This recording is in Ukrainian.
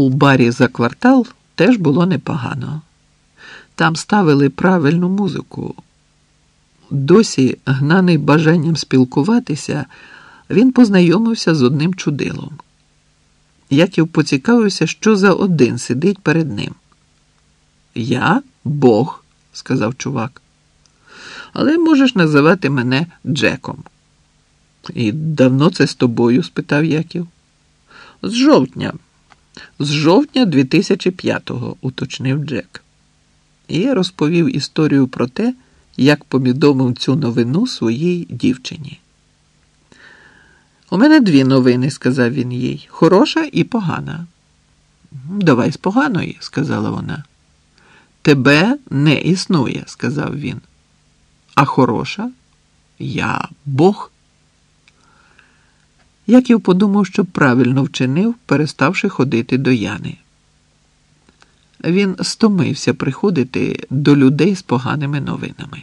У барі за квартал теж було непогано. Там ставили правильну музику. Досі, гнаний бажанням спілкуватися, він познайомився з одним чудилом. Яків поцікавився, що за один сидить перед ним. Я Бог, сказав чувак. Але можеш називати мене Джеком. І давно це з тобою? спитав Яків. З жовтня. З жовтня 2005-го, уточнив Джек. І розповів історію про те, як повідомив цю новину своїй дівчині. У мене дві новини, сказав він їй, хороша і погана. Давай з поганої, сказала вона. Тебе не існує, сказав він. А хороша? Я Бог. Яків подумав, що правильно вчинив, переставши ходити до Яни. Він стомився приходити до людей з поганими новинами.